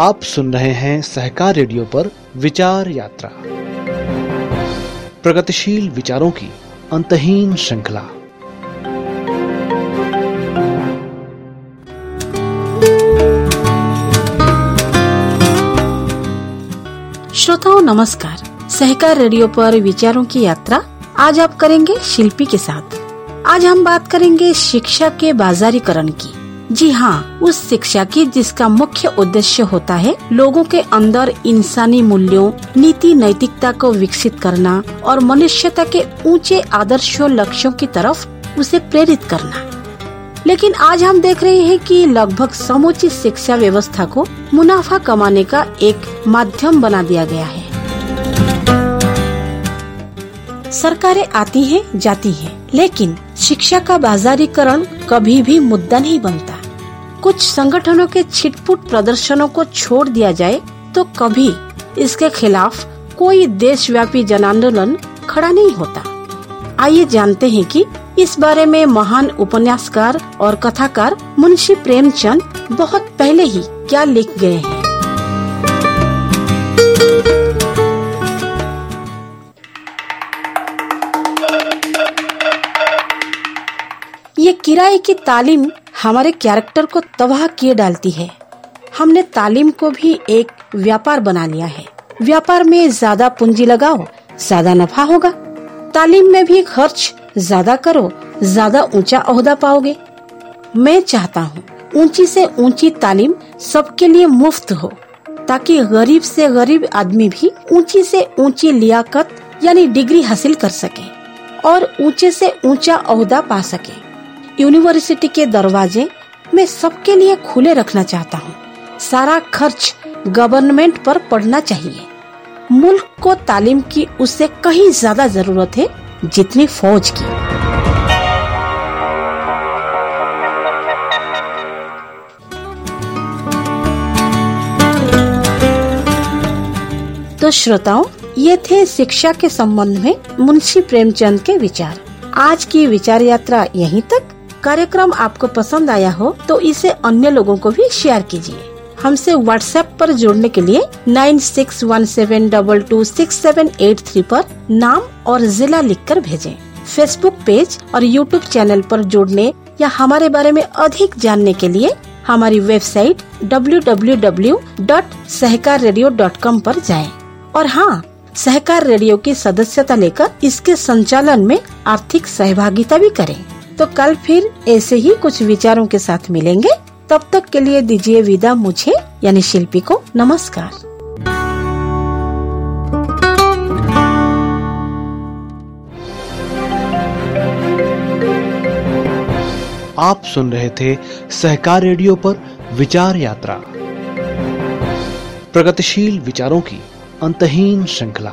आप सुन रहे हैं सहकार रेडियो पर विचार यात्रा। प्रगतिशील विचारों की अंतहीन श्रृंखला। श्रोताओं, नमस्कार। सहकार रेडियो पर विचारों की यात्रा आज आप करेंगे शिल्पी के साथ। आज हम बात करेंगे शिक्षा के बाजारीकरण की। जी हाँ उस शिक्षा की जिसका मुख्य उद्देश्य होता है लोगों के अंदर इंसानी मूल्यों नीति नैतिकता को विकसित करना और मनुष्यता के ऊँचे आदर्शों लक्ष्यों की तरफ़ उसे प्रेरित करना। लेकिन आज हम देख रहे हैं कि लगभग समूची शिक्षा व्यवस्था को मुनाफा कमाने का एक माध्यम बना दिया गया है। सरकारें आती हैं जाती हैं, लेकिन शिक्षा का बाजारीकरण कभी भी मुद्दा नहीं बनता। कुछ संगठनों के छिटपुट प्रदर्शनों को छोड़ दिया जाए तो कभी इसके खिलाफ कोई देशव्यापी जन आंदोलन खड़ा नहीं होता। आइए जानते हैं कि इस बारे में महान उपन्यासकार और कथाकार मुंशी प्रेमचंद बहुत पहले ही क्या लिख गए हैं। ये किराए की तालीम हमारे कैरेक्टर को तबाह किए डालती है। हमने तालीम को भी एक व्यापार बना लिया है। व्यापार में ज़्यादा पूंजी लगाओ, ज़्यादा नफा होगा। तालीम में भी खर्च ज़्यादा करो, ज़्यादा ऊँचा अहदा पाओगे। मैं चाहता हूँ ऊँची से ऊँची तालीम सबके लिए मुफ़्त हो, ताकि गरीब से गरीब आदमी भी ऊँची से ऊँची लियाकत यानी डिग्री हासिल कर सके और ऊँचे से ऊँचा अहदा पा सके। यूनिवर्सिटी के दरवाजे मैं सबके लिए खुले रखना चाहता हूँ। सारा खर्च गवर्नमेंट पर पड़ना चाहिए। मुल्क को तालीम की उससे कहीं ज़्यादा ज़रूरत है जितनी फौज की। तो श्रोताओं, ये थे शिक्षा के संबंध में मुंशी प्रेमचंद के विचार। आज की विचार यात्रा यहीं तक। कार्यक्रम आपको पसंद आया हो तो इसे अन्य लोगों को भी शेयर कीजिए हमसे व्हाट्सएप पर जोड़ने के लिए nine six one seven double two six seven eight three पर नाम और जिला लिखकर भेजें। फेसबुक पेज और यूट्यूब चैनल पर जोड़ने या हमारे बारे में अधिक जानने के लिए हमारी वेबसाइट www.सहकाररेडियो.com पर जाएँ। और हाँ सहकार रेडियो की सदस्यता लेकर इसके संचालन में आर्थिक सहभागिता भी करें तो कल फिर ऐसे ही कुछ विचारों के साथ मिलेंगे। तब तक के लिए दीजिए विदा मुझे, यानी शिल्पी को नमस्कार। आप सुन रहे थे सहकार रेडियो पर विचार यात्रा। प्रगतिशील विचारों की अंतहीन श्रृंखला।